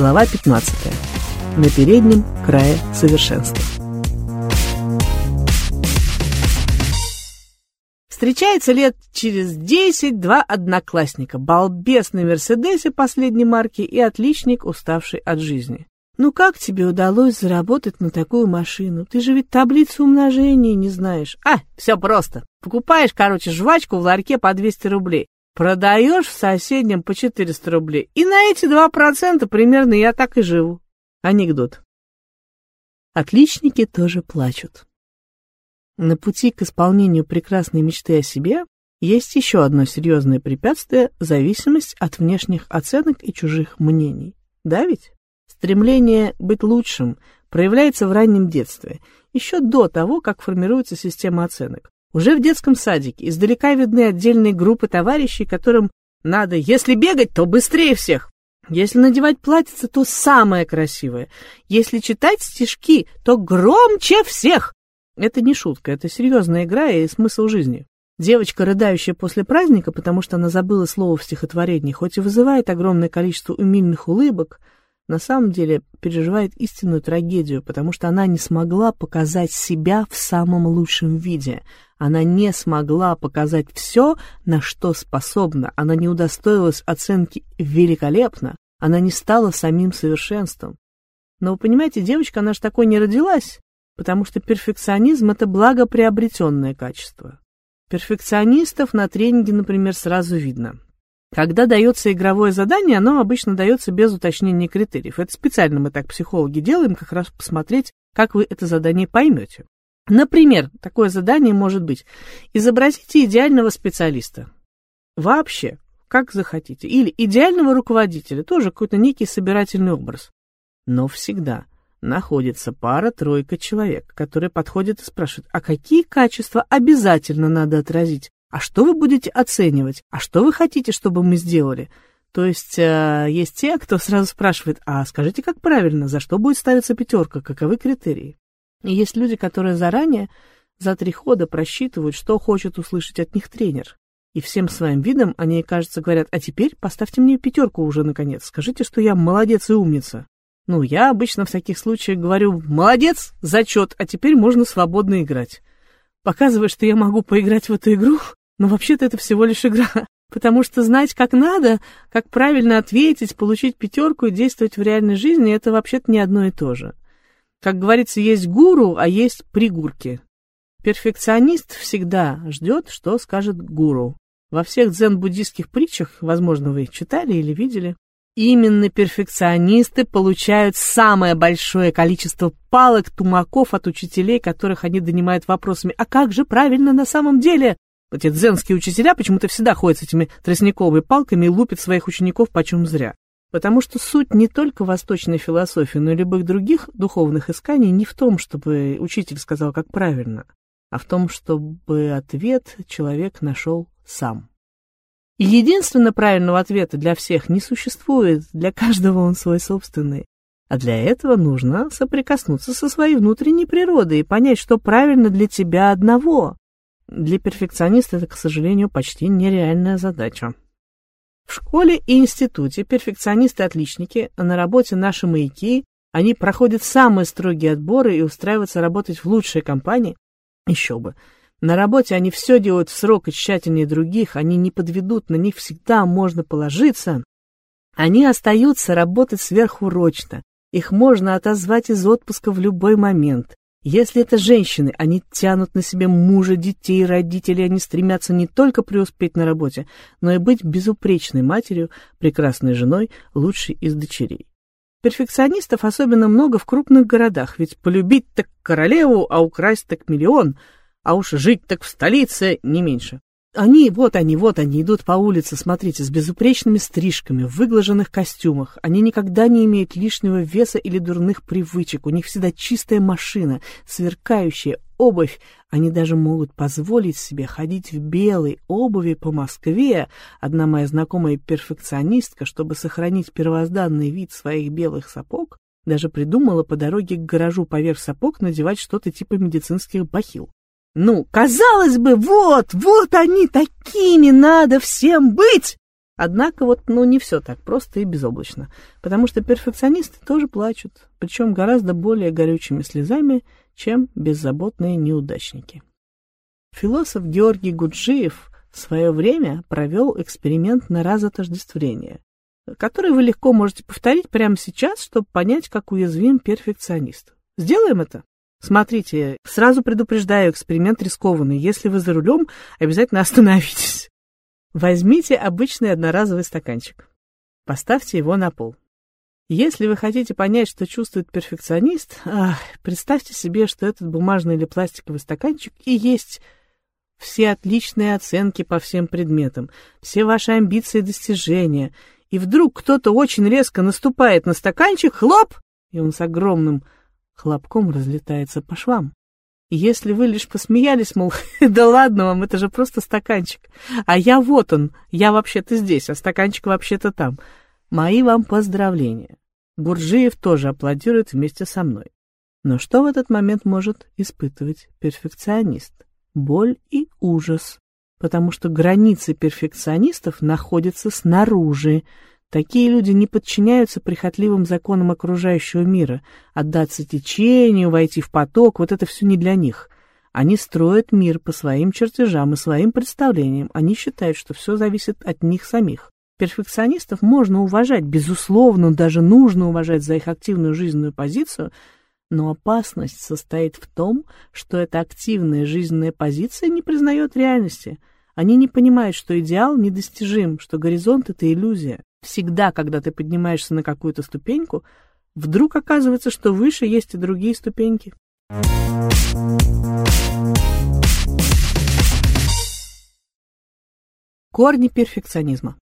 Глава 15. На переднем крае совершенства. Встречается лет через десять два одноклассника, балбес на Мерседесе последней марки и отличник, уставший от жизни. Ну как тебе удалось заработать на такую машину? Ты же ведь таблицу умножения не знаешь. А, все просто. Покупаешь, короче, жвачку в ларьке по 200 рублей. Продаешь в соседнем по 400 рублей. И на эти 2% примерно я так и живу. Анекдот. Отличники тоже плачут. На пути к исполнению прекрасной мечты о себе есть еще одно серьезное препятствие – зависимость от внешних оценок и чужих мнений. Да ведь? Стремление быть лучшим проявляется в раннем детстве, еще до того, как формируется система оценок. Уже в детском садике издалека видны отдельные группы товарищей, которым надо, если бегать, то быстрее всех. Если надевать платьице, то самое красивое. Если читать стишки, то громче всех. Это не шутка, это серьезная игра и смысл жизни. Девочка, рыдающая после праздника, потому что она забыла слово в стихотворении, хоть и вызывает огромное количество умильных улыбок, на самом деле переживает истинную трагедию, потому что она не смогла показать себя в самом лучшем виде. Она не смогла показать все, на что способна. Она не удостоилась оценки «великолепно». Она не стала самим совершенством. Но вы понимаете, девочка, она же такой не родилась, потому что перфекционизм — это благоприобретенное качество. Перфекционистов на тренинге, например, сразу видно. Когда дается игровое задание, оно обычно дается без уточнения критериев. Это специально мы так, психологи, делаем, как раз посмотреть, как вы это задание поймете. Например, такое задание может быть «Изобразите идеального специалиста». Вообще, как захотите. Или идеального руководителя, тоже какой-то некий собирательный образ. Но всегда находится пара-тройка человек, которые подходят и спрашивают, а какие качества обязательно надо отразить? А что вы будете оценивать? А что вы хотите, чтобы мы сделали? То есть э, есть те, кто сразу спрашивает, а скажите, как правильно, за что будет ставиться пятерка, каковы критерии? И есть люди, которые заранее за три хода просчитывают, что хочет услышать от них тренер. И всем своим видом они, кажется, говорят, а теперь поставьте мне пятерку уже, наконец. Скажите, что я молодец и умница. Ну, я обычно в таких случаях говорю, молодец, зачет, а теперь можно свободно играть. Показывая, что я могу поиграть в эту игру, но вообще-то это всего лишь игра. Потому что знать, как надо, как правильно ответить, получить пятерку и действовать в реальной жизни, это вообще-то не одно и то же. Как говорится, есть гуру, а есть пригурки. Перфекционист всегда ждет, что скажет гуру. Во всех дзен-буддийских притчах, возможно, вы их читали или видели, именно перфекционисты получают самое большое количество палок, тумаков от учителей, которых они донимают вопросами «А как же правильно на самом деле?» Эти дзенские учителя почему-то всегда ходят с этими тростниковыми палками и лупят своих учеников почем зря. Потому что суть не только восточной философии, но и любых других духовных исканий не в том, чтобы учитель сказал, как правильно, а в том, чтобы ответ человек нашел сам. И единственно правильного ответа для всех не существует, для каждого он свой собственный. А для этого нужно соприкоснуться со своей внутренней природой и понять, что правильно для тебя одного. Для перфекциониста это, к сожалению, почти нереальная задача. В школе и институте перфекционисты-отличники, на работе наши маяки, они проходят самые строгие отборы и устраиваются работать в лучшие компании. Еще бы. На работе они все делают в срок и тщательнее других, они не подведут, на них всегда можно положиться. Они остаются работать сверхурочно, их можно отозвать из отпуска в любой момент. Если это женщины, они тянут на себе мужа, детей, родителей, они стремятся не только преуспеть на работе, но и быть безупречной матерью, прекрасной женой, лучшей из дочерей. Перфекционистов особенно много в крупных городах, ведь полюбить так королеву, а украсть так миллион, а уж жить так в столице не меньше. Они, вот они, вот они идут по улице, смотрите, с безупречными стрижками, в выглаженных костюмах. Они никогда не имеют лишнего веса или дурных привычек. У них всегда чистая машина, сверкающая обувь. Они даже могут позволить себе ходить в белой обуви по Москве. Одна моя знакомая перфекционистка, чтобы сохранить первозданный вид своих белых сапог, даже придумала по дороге к гаражу поверх сапог надевать что-то типа медицинских бахил. Ну, казалось бы, вот, вот они такими надо всем быть! Однако вот, ну, не все так просто и безоблачно, потому что перфекционисты тоже плачут, причем гораздо более горючими слезами, чем беззаботные неудачники. Философ Георгий Гуджиев в свое время провел эксперимент на разотождествление, который вы легко можете повторить прямо сейчас, чтобы понять, как уязвим перфекционист. Сделаем это? Смотрите, сразу предупреждаю, эксперимент рискованный. Если вы за рулем, обязательно остановитесь. Возьмите обычный одноразовый стаканчик. Поставьте его на пол. Если вы хотите понять, что чувствует перфекционист, представьте себе, что этот бумажный или пластиковый стаканчик и есть все отличные оценки по всем предметам, все ваши амбиции и достижения. И вдруг кто-то очень резко наступает на стаканчик, хлоп, и он с огромным хлопком разлетается по швам. Если вы лишь посмеялись, мол, да ладно вам, это же просто стаканчик. А я вот он, я вообще-то здесь, а стаканчик вообще-то там. Мои вам поздравления. Гурджиев тоже аплодирует вместе со мной. Но что в этот момент может испытывать перфекционист? Боль и ужас. Потому что границы перфекционистов находятся снаружи, Такие люди не подчиняются прихотливым законам окружающего мира. Отдаться течению, войти в поток — вот это все не для них. Они строят мир по своим чертежам и своим представлениям. Они считают, что все зависит от них самих. Перфекционистов можно уважать, безусловно, даже нужно уважать за их активную жизненную позицию, но опасность состоит в том, что эта активная жизненная позиция не признает реальности. Они не понимают, что идеал недостижим, что горизонт — это иллюзия. Всегда, когда ты поднимаешься на какую-то ступеньку, вдруг оказывается, что выше есть и другие ступеньки. Корни перфекционизма.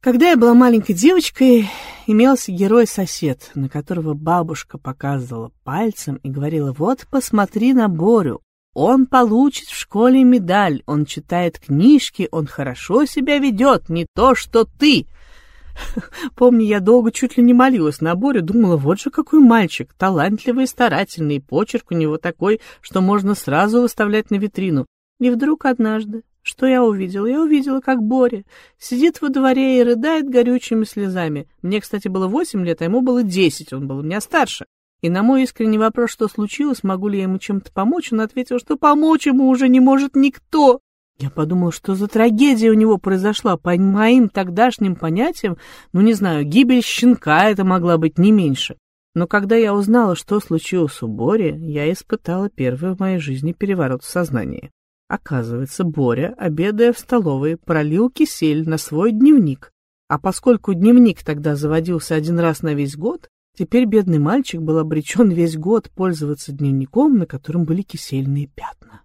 Когда я была маленькой девочкой, имелся герой-сосед, на которого бабушка показывала пальцем и говорила, вот посмотри на Борю, он получит в школе медаль, он читает книжки, он хорошо себя ведет, не то что ты. Помню, я долго чуть ли не молилась на Борю, думала, вот же какой мальчик, талантливый и старательный, почерк у него такой, что можно сразу выставлять на витрину. И вдруг однажды, что я увидела? Я увидела, как Боря сидит во дворе и рыдает горючими слезами. Мне, кстати, было восемь лет, а ему было десять, он был у меня старше. И на мой искренний вопрос, что случилось, могу ли я ему чем-то помочь, он ответил, что помочь ему уже не может никто. Я подумал, что за трагедия у него произошла. По моим тогдашним понятиям, ну, не знаю, гибель щенка это могла быть не меньше. Но когда я узнала, что случилось у Бори, я испытала первый в моей жизни переворот в сознании. Оказывается, Боря, обедая в столовой, пролил кисель на свой дневник. А поскольку дневник тогда заводился один раз на весь год, Теперь бедный мальчик был обречен весь год пользоваться дневником, на котором были кисельные пятна.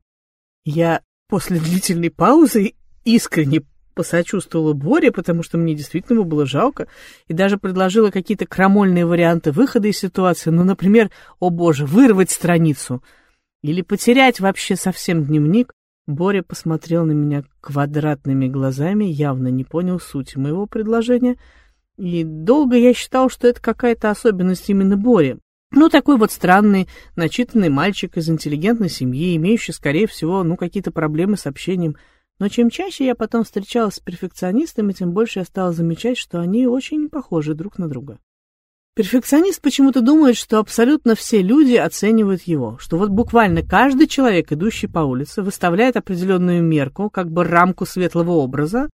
Я после длительной паузы искренне посочувствовала Боре, потому что мне действительно его было жалко, и даже предложила какие-то крамольные варианты выхода из ситуации, ну, например, о боже, вырвать страницу или потерять вообще совсем дневник. Боря посмотрел на меня квадратными глазами, явно не понял сути моего предложения — и долго я считал, что это какая-то особенность именно Бори. Ну, такой вот странный, начитанный мальчик из интеллигентной семьи, имеющий, скорее всего, ну, какие-то проблемы с общением. Но чем чаще я потом встречалась с перфекционистами, тем больше я стала замечать, что они очень похожи друг на друга. Перфекционист почему-то думает, что абсолютно все люди оценивают его, что вот буквально каждый человек, идущий по улице, выставляет определенную мерку, как бы рамку светлого образа,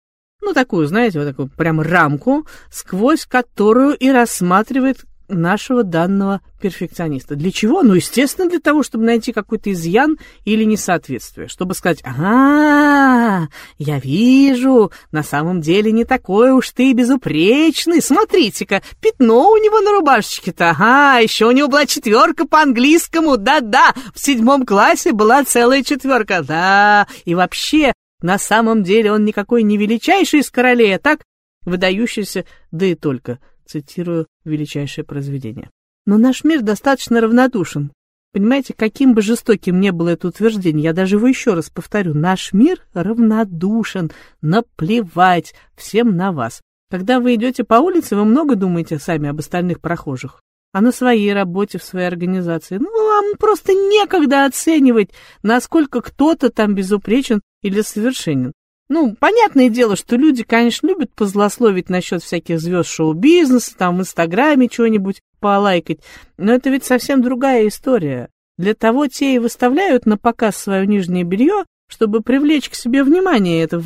ну, такую, знаете, вот такую прям рамку, сквозь которую и рассматривает нашего данного перфекциониста. Для чего? Ну, естественно, для того, чтобы найти какой-то изъян или несоответствие, чтобы сказать, ага, я вижу, на самом деле не такой уж ты безупречный, смотрите-ка, пятно у него на рубашечке-то, ага, еще у него была четверка по английскому, да-да, в седьмом классе была целая четверка, да, и вообще на самом деле он никакой не величайший из королей, а так выдающийся, да и только, цитирую величайшее произведение. Но наш мир достаточно равнодушен. Понимаете, каким бы жестоким не было это утверждение, я даже его еще раз повторю, наш мир равнодушен, наплевать всем на вас. Когда вы идете по улице, вы много думаете сами об остальных прохожих а на своей работе, в своей организации. Ну, вам просто некогда оценивать, насколько кто-то там безупречен или совершенен. Ну, понятное дело, что люди, конечно, любят позлословить насчет всяких звезд шоу-бизнеса, там в Инстаграме что-нибудь полайкать, но это ведь совсем другая история. Для того те и выставляют на показ свое нижнее белье, чтобы привлечь к себе внимание. Это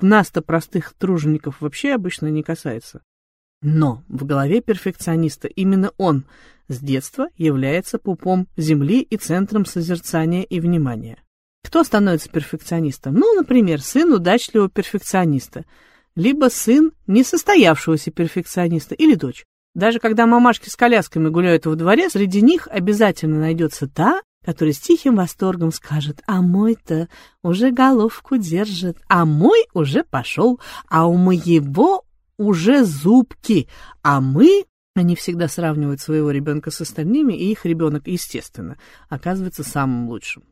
нас-то, простых тружеников, вообще обычно не касается. Но в голове перфекциониста именно он с детства является пупом земли и центром созерцания и внимания. Кто становится перфекционистом? Ну, например, сын удачливого перфекциониста, либо сын несостоявшегося перфекциониста или дочь. Даже когда мамашки с колясками гуляют во дворе, среди них обязательно найдется та, которая с тихим восторгом скажет, а мой-то уже головку держит, а мой уже пошел, а у моего уже зубки, а мы... Они всегда сравнивают своего ребенка с остальными, и их ребенок, естественно, оказывается самым лучшим.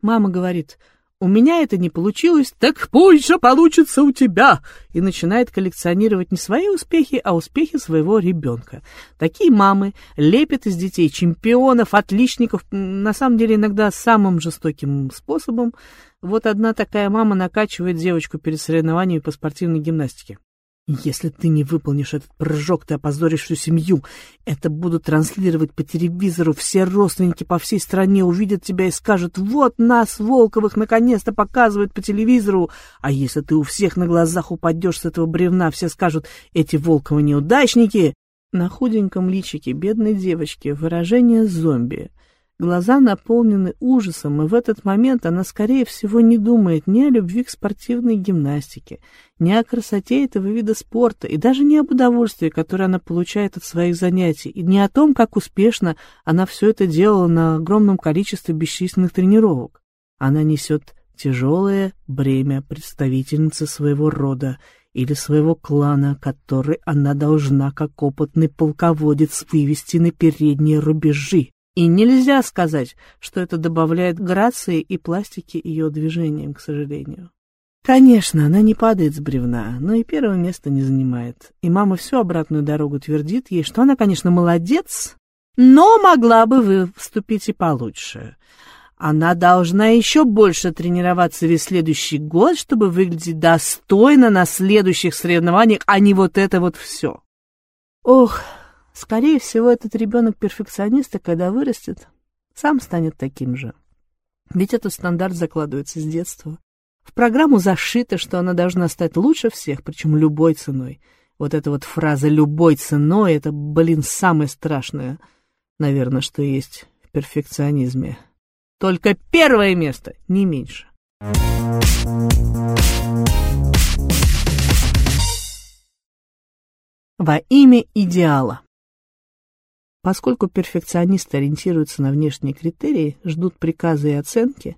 Мама говорит, у меня это не получилось, так позже получится у тебя, и начинает коллекционировать не свои успехи, а успехи своего ребенка. Такие мамы лепят из детей чемпионов, отличников, на самом деле иногда самым жестоким способом. Вот одна такая мама накачивает девочку перед соревнованиями по спортивной гимнастике. Если ты не выполнишь этот прыжок, ты опозоришь всю семью. Это будут транслировать по телевизору. Все родственники по всей стране увидят тебя и скажут, вот нас, Волковых, наконец-то показывают по телевизору. А если ты у всех на глазах упадешь с этого бревна, все скажут, эти Волковы неудачники. На худеньком личике бедной девочки выражение зомби. Глаза наполнены ужасом, и в этот момент она, скорее всего, не думает ни о любви к спортивной гимнастике, ни о красоте этого вида спорта, и даже не об удовольствии, которое она получает от своих занятий, и не о том, как успешно она все это делала на огромном количестве бесчисленных тренировок. Она несет тяжелое бремя представительницы своего рода или своего клана, который она должна, как опытный полководец, вывести на передние рубежи. И нельзя сказать, что это добавляет грации и пластики ее движениям, к сожалению. Конечно, она не падает с бревна, но и первое место не занимает. И мама всю обратную дорогу твердит ей, что она, конечно, молодец, но могла бы выступить и получше. Она должна еще больше тренироваться весь следующий год, чтобы выглядеть достойно на следующих соревнованиях, а не вот это вот все. Ох, Скорее всего, этот ребенок перфекциониста, когда вырастет, сам станет таким же. Ведь этот стандарт закладывается с детства. В программу зашито, что она должна стать лучше всех, причем любой ценой. Вот эта вот фраза «любой ценой» — это, блин, самое страшное, наверное, что есть в перфекционизме. Только первое место, не меньше. Во имя идеала. Поскольку перфекционисты ориентируются на внешние критерии, ждут приказы и оценки,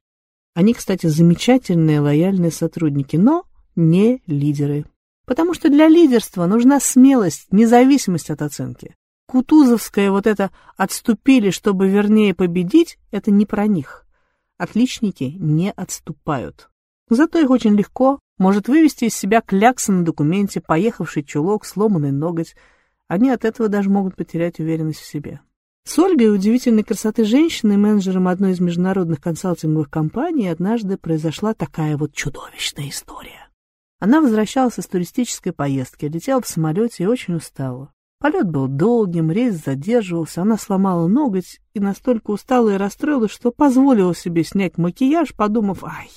они, кстати, замечательные лояльные сотрудники, но не лидеры. Потому что для лидерства нужна смелость, независимость от оценки. Кутузовская вот это «отступили, чтобы вернее победить» — это не про них. Отличники не отступают. Зато их очень легко может вывести из себя клякса на документе, поехавший чулок, сломанный ноготь, они от этого даже могут потерять уверенность в себе. С Ольгой, удивительной красоты женщиной, менеджером одной из международных консалтинговых компаний, однажды произошла такая вот чудовищная история. Она возвращалась из туристической поездки, летела в самолете и очень устала. Полет был долгим, рейс задерживался, она сломала ноготь и настолько устала и расстроилась, что позволила себе снять макияж, подумав, ай,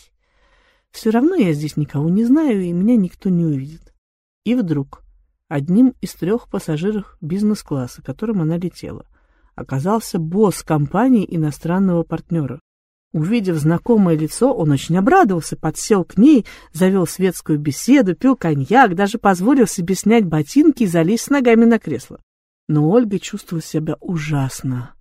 все равно я здесь никого не знаю, и меня никто не увидит. И вдруг Одним из трех пассажиров бизнес-класса, которым она летела, оказался босс компании иностранного партнера. Увидев знакомое лицо, он очень обрадовался, подсел к ней, завел светскую беседу, пил коньяк, даже позволил себе снять ботинки и залезть с ногами на кресло. Но Ольга чувствовала себя ужасно.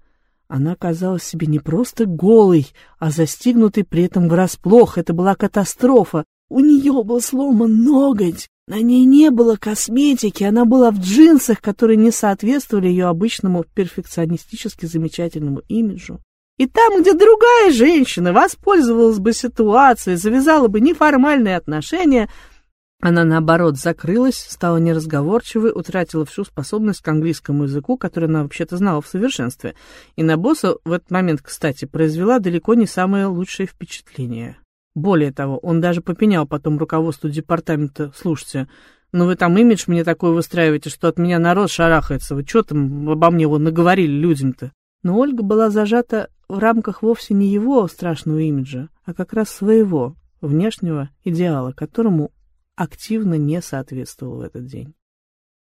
Она казалась себе не просто голой, а застигнутой при этом врасплох. Это была катастрофа. У нее был сломан ноготь, на ней не было косметики, она была в джинсах, которые не соответствовали ее обычному перфекционистически замечательному имиджу. И там, где другая женщина воспользовалась бы ситуацией, завязала бы неформальные отношения, она, наоборот, закрылась, стала неразговорчивой, утратила всю способность к английскому языку, который она вообще-то знала в совершенстве. И на босса в этот момент, кстати, произвела далеко не самое лучшее впечатление. Более того, он даже попенял потом руководству департамента, слушайте, ну вы там имидж мне такой выстраиваете, что от меня народ шарахается, вы что там обо мне вот наговорили людям-то? Но Ольга была зажата в рамках вовсе не его страшного имиджа, а как раз своего внешнего идеала, которому активно не соответствовал в этот день.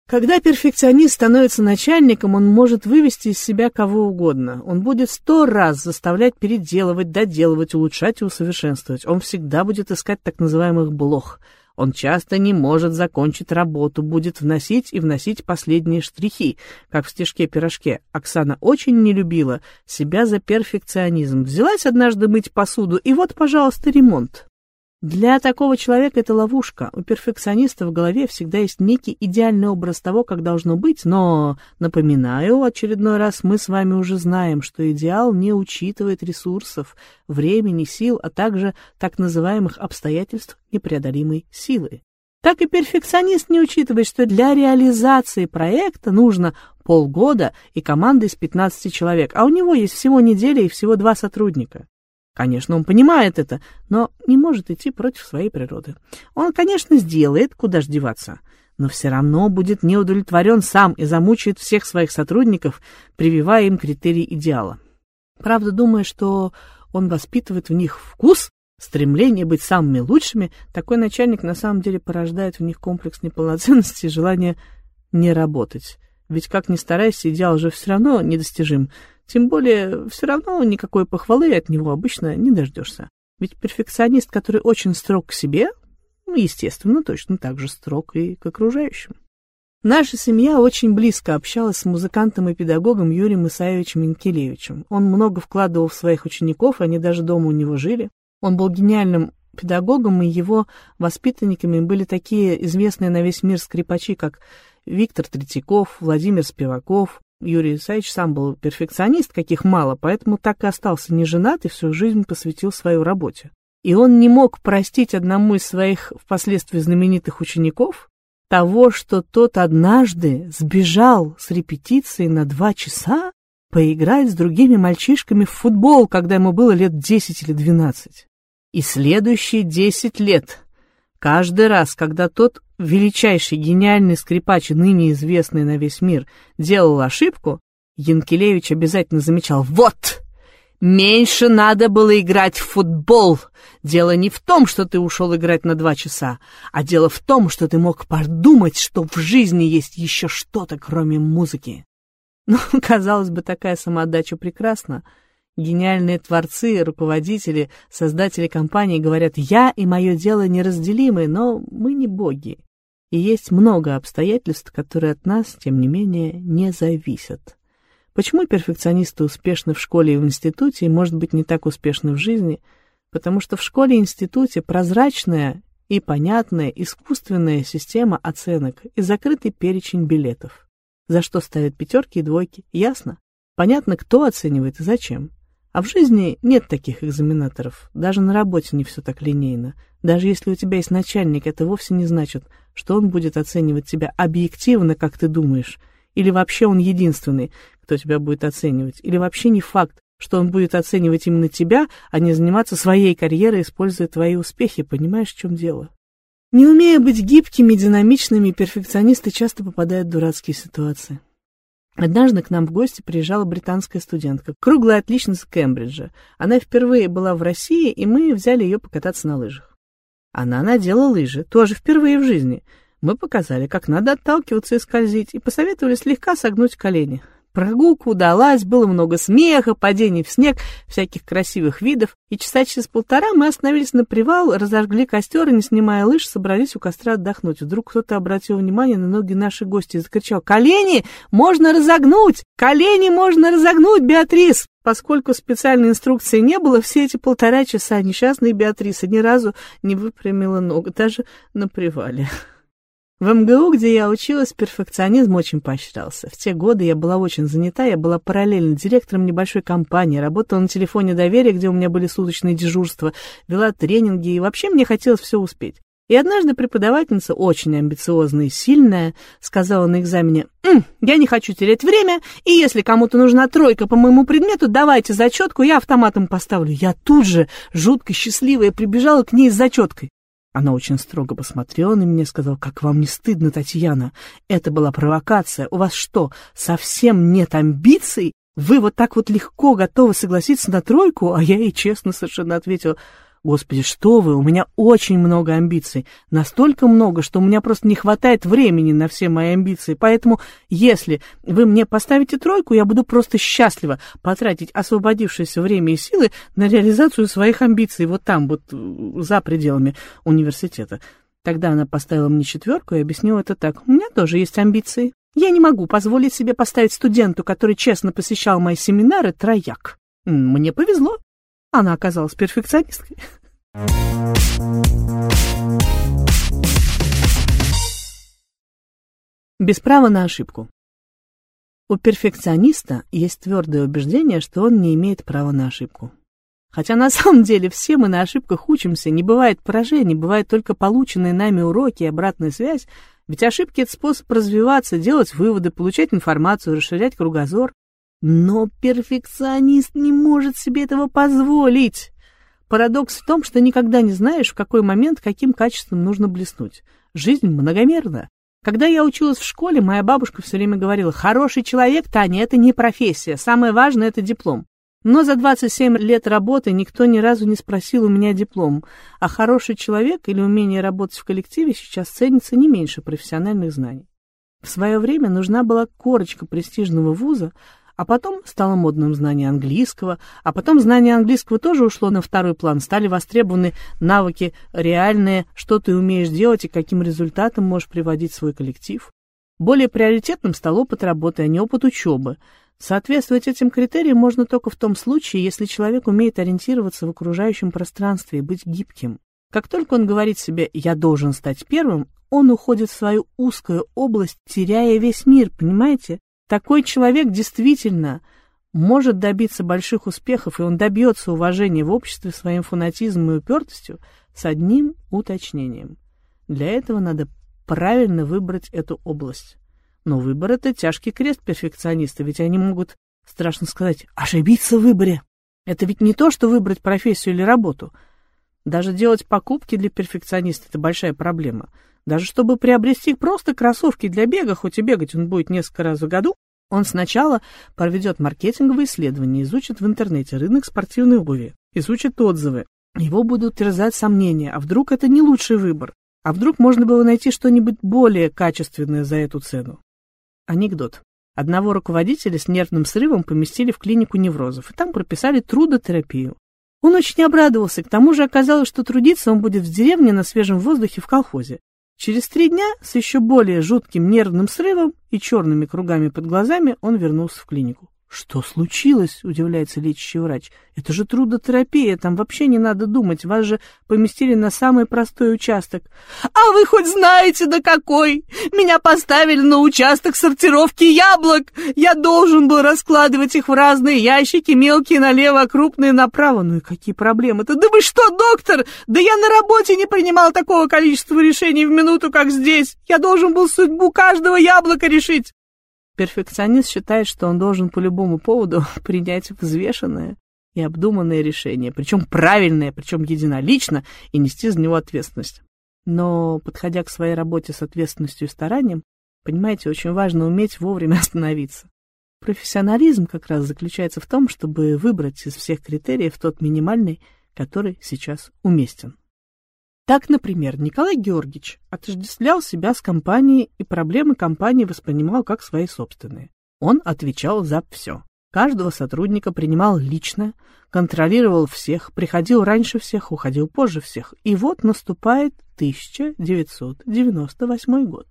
Когда перфекционист становится начальником, он может вывести из себя кого угодно. Он будет сто раз заставлять переделывать, доделывать, улучшать и усовершенствовать. Он всегда будет искать так называемых блох. Он часто не может закончить работу, будет вносить и вносить последние штрихи, как в стежке-пирожке. Оксана очень не любила себя за перфекционизм. Взялась однажды мыть посуду, и вот, пожалуйста, ремонт. Для такого человека это ловушка. У перфекциониста в голове всегда есть некий идеальный образ того, как должно быть, но, напоминаю, очередной раз мы с вами уже знаем, что идеал не учитывает ресурсов, времени, сил, а также так называемых обстоятельств непреодолимой силы. Так и перфекционист не учитывает, что для реализации проекта нужно полгода и команда из 15 человек, а у него есть всего неделя и всего два сотрудника. Конечно, он понимает это, но не может идти против своей природы. Он, конечно, сделает, куда ж деваться, но все равно будет неудовлетворен сам и замучает всех своих сотрудников, прививая им критерии идеала. Правда, думая, что он воспитывает в них вкус, стремление быть самыми лучшими, такой начальник на самом деле порождает в них комплекс неполноценности и желание не работать. Ведь как ни старайся, идеал же все равно недостижим. Тем более, все равно никакой похвалы от него обычно не дождешься. Ведь перфекционист, который очень строг к себе, ну, естественно, точно так же строг и к окружающим. Наша семья очень близко общалась с музыкантом и педагогом Юрием Исаевичем Инкелевичем. Он много вкладывал в своих учеников, они даже дома у него жили. Он был гениальным педагогом, и его воспитанниками были такие известные на весь мир скрипачи, как Виктор Третьяков, Владимир Спиваков, Юрий Исаевич сам был перфекционист, каких мало, поэтому так и остался не женат и всю жизнь посвятил своей работе. И он не мог простить одному из своих впоследствии знаменитых учеников того, что тот однажды сбежал с репетиции на два часа поиграть с другими мальчишками в футбол, когда ему было лет десять или двенадцать. И следующие десять лет Каждый раз, когда тот величайший гениальный скрипач, ныне известный на весь мир, делал ошибку, Янкелевич обязательно замечал «Вот! Меньше надо было играть в футбол. Дело не в том, что ты ушел играть на два часа, а дело в том, что ты мог подумать, что в жизни есть еще что-то, кроме музыки». Ну, казалось бы, такая самоотдача прекрасна, Гениальные творцы, руководители, создатели компаний говорят «я и мое дело неразделимы, но мы не боги». И есть много обстоятельств, которые от нас, тем не менее, не зависят. Почему перфекционисты успешны в школе и в институте и, может быть, не так успешны в жизни? Потому что в школе и институте прозрачная и понятная искусственная система оценок и закрытый перечень билетов. За что ставят пятерки и двойки, ясно? Понятно, кто оценивает и зачем. А в жизни нет таких экзаменаторов. Даже на работе не все так линейно. Даже если у тебя есть начальник, это вовсе не значит, что он будет оценивать тебя объективно, как ты думаешь. Или вообще он единственный, кто тебя будет оценивать. Или вообще не факт, что он будет оценивать именно тебя, а не заниматься своей карьерой, используя твои успехи. Понимаешь, в чем дело? Не умея быть гибкими, динамичными, перфекционисты часто попадают в дурацкие ситуации. Однажды к нам в гости приезжала британская студентка, круглая отличница Кембриджа. Она впервые была в России, и мы взяли ее покататься на лыжах. Она надела лыжи, тоже впервые в жизни. Мы показали, как надо отталкиваться и скользить, и посоветовали слегка согнуть колени. Прогулка удалась, было много смеха, падений в снег, всяких красивых видов, и часа через полтора мы остановились на привал, разожгли костер и, не снимая лыж, собрались у костра отдохнуть. Вдруг кто-то обратил внимание на ноги нашей гости и закричал «Колени можно разогнуть! Колени можно разогнуть, Беатрис!» Поскольку специальной инструкции не было, все эти полтора часа несчастная Беатриса ни разу не выпрямила ногу, даже на привале. В МГУ, где я училась, перфекционизм очень поощрялся. В те годы я была очень занята, я была параллельно директором небольшой компании, работала на телефоне доверия, где у меня были суточные дежурства, вела тренинги, и вообще мне хотелось все успеть. И однажды преподавательница, очень амбициозная и сильная, сказала на экзамене, «М, «Я не хочу терять время, и если кому-то нужна тройка по моему предмету, давайте зачетку, я автоматом поставлю». Я тут же, жутко счастливая, прибежала к ней с зачеткой. Она очень строго посмотрела на меня и сказала, «Как вам не стыдно, Татьяна? Это была провокация. У вас что, совсем нет амбиций? Вы вот так вот легко готовы согласиться на тройку?» А я ей честно совершенно ответила, Господи, что вы, у меня очень много амбиций. Настолько много, что у меня просто не хватает времени на все мои амбиции. Поэтому, если вы мне поставите тройку, я буду просто счастлива потратить освободившееся время и силы на реализацию своих амбиций вот там, вот за пределами университета. Тогда она поставила мне четверку и объяснила это так. У меня тоже есть амбиции. Я не могу позволить себе поставить студенту, который честно посещал мои семинары, трояк. Мне повезло. Она оказалась перфекционисткой. Без права на ошибку. У перфекциониста есть твердое убеждение, что он не имеет права на ошибку. Хотя на самом деле все мы на ошибках учимся, не бывает поражений, бывают только полученные нами уроки и обратная связь, ведь ошибки — это способ развиваться, делать выводы, получать информацию, расширять кругозор. Но перфекционист не может себе этого позволить. Парадокс в том, что никогда не знаешь, в какой момент каким качеством нужно блеснуть. Жизнь многомерна. Когда я училась в школе, моя бабушка все время говорила, «Хороший человек, Таня, это не профессия, самое важное — это диплом». Но за 27 лет работы никто ни разу не спросил у меня диплом, а хороший человек или умение работать в коллективе сейчас ценится не меньше профессиональных знаний. В свое время нужна была корочка престижного вуза, а потом стало модным знание английского, а потом знание английского тоже ушло на второй план, стали востребованы навыки реальные, что ты умеешь делать и каким результатом можешь приводить свой коллектив. Более приоритетным стал опыт работы, а не опыт учебы. Соответствовать этим критериям можно только в том случае, если человек умеет ориентироваться в окружающем пространстве и быть гибким. Как только он говорит себе «я должен стать первым», он уходит в свою узкую область, теряя весь мир, понимаете? Такой человек действительно может добиться больших успехов, и он добьется уважения в обществе своим фанатизмом и упертостью с одним уточнением. Для этого надо правильно выбрать эту область. Но выбор — это тяжкий крест перфекциониста, ведь они могут, страшно сказать, ошибиться в выборе. Это ведь не то, что выбрать профессию или работу. Даже делать покупки для перфекциониста — это большая проблема — даже чтобы приобрести просто кроссовки для бега, хоть и бегать он будет несколько раз в году, он сначала проведет маркетинговые исследования, изучит в интернете рынок спортивной обуви, изучит отзывы. Его будут терзать сомнения, а вдруг это не лучший выбор? А вдруг можно было найти что-нибудь более качественное за эту цену? Анекдот. Одного руководителя с нервным срывом поместили в клинику неврозов, и там прописали трудотерапию. Он очень обрадовался, к тому же оказалось, что трудиться он будет в деревне на свежем воздухе в колхозе. Через три дня с еще более жутким нервным срывом и черными кругами под глазами он вернулся в клинику. «Что случилось?» — удивляется лечащий врач. «Это же трудотерапия, там вообще не надо думать, вас же поместили на самый простой участок». «А вы хоть знаете, на какой? Меня поставили на участок сортировки яблок! Я должен был раскладывать их в разные ящики, мелкие налево, крупные направо. Ну и какие проблемы-то? Да вы что, доктор? Да я на работе не принимал такого количества решений в минуту, как здесь. Я должен был судьбу каждого яблока решить». Перфекционист считает, что он должен по любому поводу принять взвешенное и обдуманное решение, причем правильное, причем единолично, и нести за него ответственность. Но, подходя к своей работе с ответственностью и старанием, понимаете, очень важно уметь вовремя остановиться. Профессионализм как раз заключается в том, чтобы выбрать из всех критериев тот минимальный, который сейчас уместен. Так, например, Николай Георгиевич отождествлял себя с компанией и проблемы компании воспринимал как свои собственные. Он отвечал за все. Каждого сотрудника принимал лично, контролировал всех, приходил раньше всех, уходил позже всех. И вот наступает 1998 год.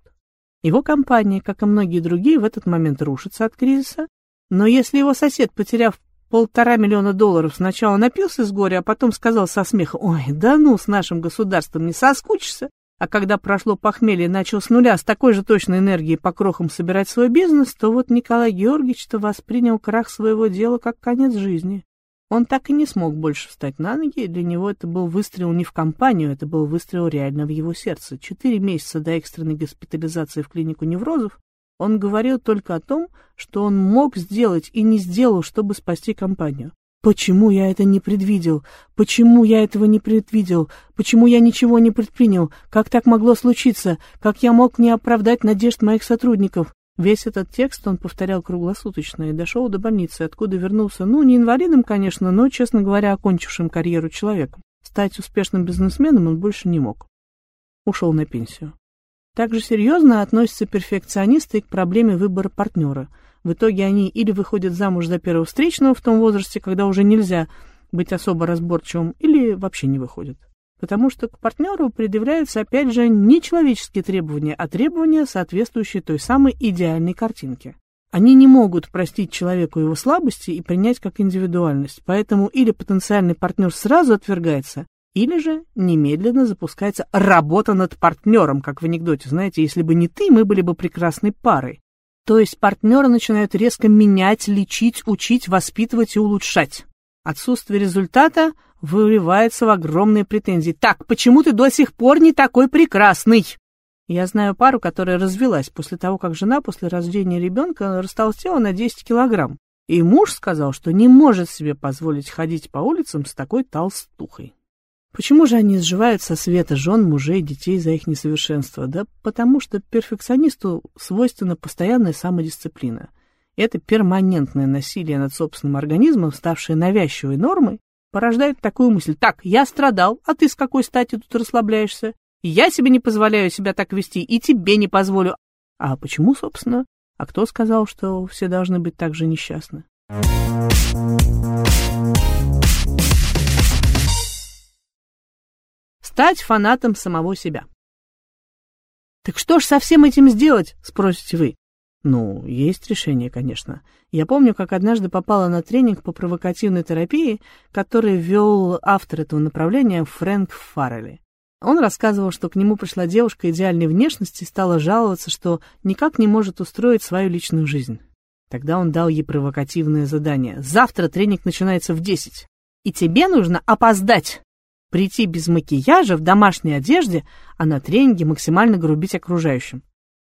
Его компания, как и многие другие, в этот момент рушится от кризиса, но если его сосед, потеряв полтора миллиона долларов сначала напился с горя, а потом сказал со смехом, «Ой, да ну, с нашим государством не соскучишься». А когда прошло похмелье и начал с нуля с такой же точной энергией по крохам собирать свой бизнес, то вот Николай Георгиевич-то воспринял крах своего дела как конец жизни. Он так и не смог больше встать на ноги, и для него это был выстрел не в компанию, это был выстрел реально в его сердце. Четыре месяца до экстренной госпитализации в клинику неврозов он говорил только о том, что он мог сделать и не сделал, чтобы спасти компанию. Почему я это не предвидел? Почему я этого не предвидел? Почему я ничего не предпринял? Как так могло случиться? Как я мог не оправдать надежд моих сотрудников? Весь этот текст он повторял круглосуточно и дошел до больницы, откуда вернулся, ну, не инвалидом, конечно, но, честно говоря, окончившим карьеру человеком. Стать успешным бизнесменом он больше не мог. Ушел на пенсию. Также серьезно относятся перфекционисты к проблеме выбора партнера. В итоге они или выходят замуж за первого встречного в том возрасте, когда уже нельзя быть особо разборчивым, или вообще не выходят потому что к партнеру предъявляются, опять же, не человеческие требования, а требования, соответствующие той самой идеальной картинке. Они не могут простить человеку его слабости и принять как индивидуальность, поэтому или потенциальный партнер сразу отвергается, или же немедленно запускается работа над партнером, как в анекдоте, знаете, если бы не ты, мы были бы прекрасной парой. То есть партнера начинают резко менять, лечить, учить, воспитывать и улучшать. Отсутствие результата выливается в огромные претензии. «Так, почему ты до сих пор не такой прекрасный?» Я знаю пару, которая развелась после того, как жена после рождения ребенка растолстела на 10 килограмм. И муж сказал, что не может себе позволить ходить по улицам с такой толстухой. Почему же они сживают со света жен, мужей, детей за их несовершенство? Да потому что перфекционисту свойственна постоянная самодисциплина. Это перманентное насилие над собственным организмом, ставшее навязчивой нормой, порождает такую мысль. Так, я страдал, а ты с какой стати тут расслабляешься? Я себе не позволяю себя так вести, и тебе не позволю. А почему, собственно? А кто сказал, что все должны быть так же несчастны? Стать фанатом самого себя. Так что ж со всем этим сделать, спросите вы? Ну, есть решение, конечно. Я помню, как однажды попала на тренинг по провокативной терапии, который вел автор этого направления Фрэнк Фаррелли. Он рассказывал, что к нему пришла девушка идеальной внешности и стала жаловаться, что никак не может устроить свою личную жизнь. Тогда он дал ей провокативное задание. «Завтра тренинг начинается в 10, и тебе нужно опоздать. Прийти без макияжа, в домашней одежде, а на тренинге максимально грубить окружающим.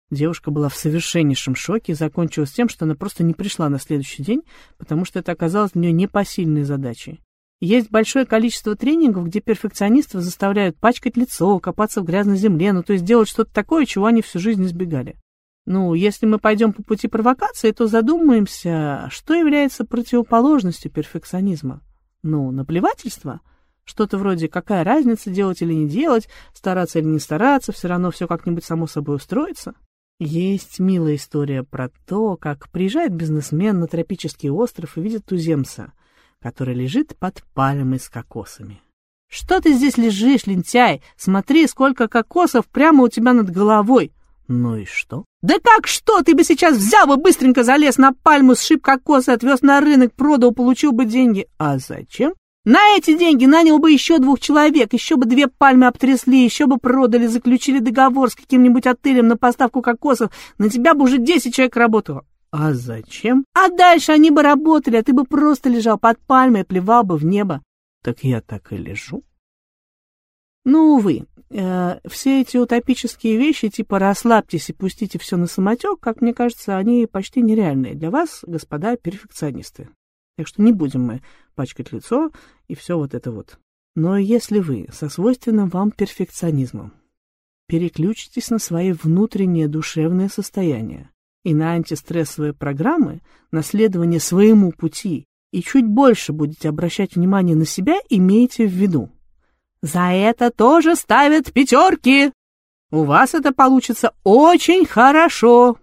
Девушка была в совершеннейшем шоке и закончилась тем, что она просто не пришла на следующий день, потому что это оказалось для нее непосильной задачей. Есть большое количество тренингов, где перфекционисты заставляют пачкать лицо, копаться в грязной земле, ну то есть делать что-то такое, чего они всю жизнь избегали. Ну, если мы пойдем по пути провокации, то задумаемся, что является противоположностью перфекционизма. Ну, наплевательство? Что-то вроде «какая разница, делать или не делать, стараться или не стараться, все равно все как-нибудь само собой устроится». Есть милая история про то, как приезжает бизнесмен на тропический остров и видит туземца, который лежит под пальмой с кокосами. «Что ты здесь лежишь, лентяй? Смотри, сколько кокосов прямо у тебя над головой!» «Ну и что?» «Да как что? Ты бы сейчас взял бы, быстренько залез на пальму, сшиб кокосы, отвез на рынок, продал, получил бы деньги. А зачем?» На эти деньги нанял бы еще двух человек, еще бы две пальмы обтрясли, еще бы продали, заключили договор с каким-нибудь отелем на поставку кокосов. На тебя бы уже десять человек работало. А зачем? А дальше они бы работали, а ты бы просто лежал под пальмой и плевал бы в небо. Так я так и лежу. Ну, увы, э, все эти утопические вещи, типа расслабьтесь и пустите все на самотек, как мне кажется, они почти нереальные для вас, господа перфекционисты. Так что не будем мы пачкать лицо и все вот это вот. Но если вы со свойственным вам перфекционизмом переключитесь на свои внутренние душевные состояния и на антистрессовые программы, на следование своему пути, и чуть больше будете обращать внимание на себя, имейте в виду. За это тоже ставят пятерки. У вас это получится очень хорошо.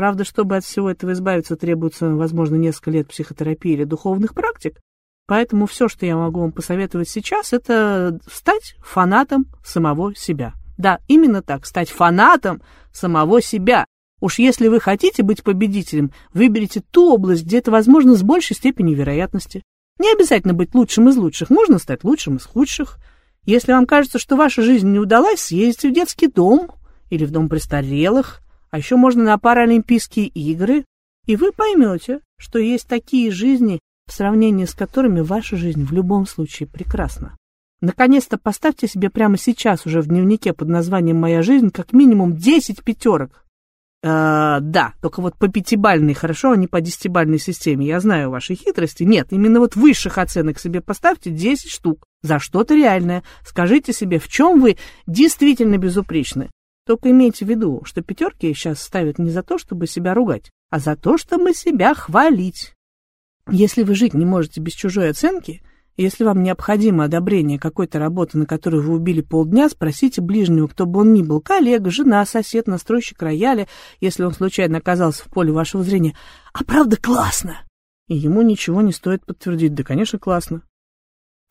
Правда, чтобы от всего этого избавиться, требуется, возможно, несколько лет психотерапии или духовных практик. Поэтому все, что я могу вам посоветовать сейчас, это стать фанатом самого себя. Да, именно так, стать фанатом самого себя. Уж если вы хотите быть победителем, выберите ту область, где это возможно с большей степенью вероятности. Не обязательно быть лучшим из лучших, можно стать лучшим из худших. Если вам кажется, что ваша жизнь не удалась, съездите в детский дом или в дом престарелых – а еще можно на Паралимпийские игры, и вы поймете, что есть такие жизни, в сравнении с которыми ваша жизнь в любом случае прекрасна. Наконец-то поставьте себе прямо сейчас уже в дневнике под названием «Моя жизнь» как минимум 10 пятерок. Э, да, только вот по пятибальной хорошо, а не по десятибальной системе. Я знаю ваши хитрости. Нет, именно вот высших оценок себе поставьте 10 штук за что-то реальное. Скажите себе, в чем вы действительно безупречны. Только имейте в виду, что пятерки сейчас ставят не за то, чтобы себя ругать, а за то, чтобы себя хвалить. Если вы жить не можете без чужой оценки, если вам необходимо одобрение какой-то работы, на которую вы убили полдня, спросите ближнего, кто бы он ни был, коллега, жена, сосед, настройщик рояля, если он случайно оказался в поле вашего зрения. А правда классно? И ему ничего не стоит подтвердить. Да, конечно, классно.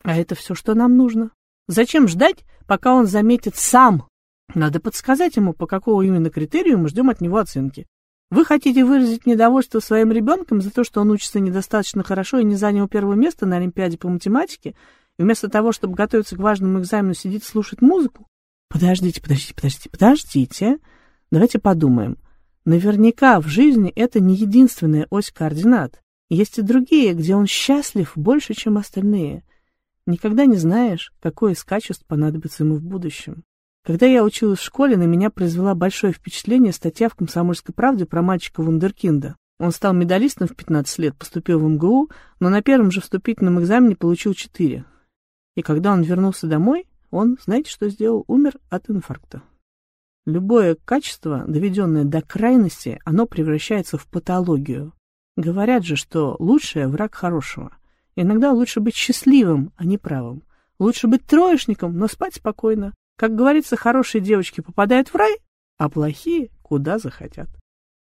А это все, что нам нужно. Зачем ждать, пока он заметит сам? Надо подсказать ему, по какому именно критерию мы ждем от него оценки. Вы хотите выразить недовольство своим ребенком за то, что он учится недостаточно хорошо и не занял первое место на Олимпиаде по математике, и вместо того, чтобы готовиться к важному экзамену, сидит слушать музыку? Подождите, подождите, подождите, подождите. Давайте подумаем. Наверняка в жизни это не единственная ось координат. Есть и другие, где он счастлив больше, чем остальные. Никогда не знаешь, какое из качеств понадобится ему в будущем. Когда я училась в школе, на меня произвела большое впечатление статья в «Комсомольской правде» про мальчика Вундеркинда. Он стал медалистом в 15 лет, поступил в МГУ, но на первом же вступительном экзамене получил 4. И когда он вернулся домой, он, знаете, что сделал? Умер от инфаркта. Любое качество, доведенное до крайности, оно превращается в патологию. Говорят же, что лучшее — враг хорошего. Иногда лучше быть счастливым, а не правым. Лучше быть троечником, но спать спокойно. Как говорится, хорошие девочки попадают в рай, а плохие куда захотят.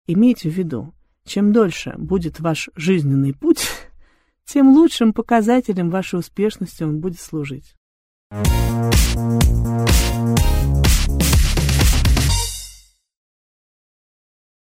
Имейте в виду, чем дольше будет ваш жизненный путь, тем лучшим показателем вашей успешности он будет служить.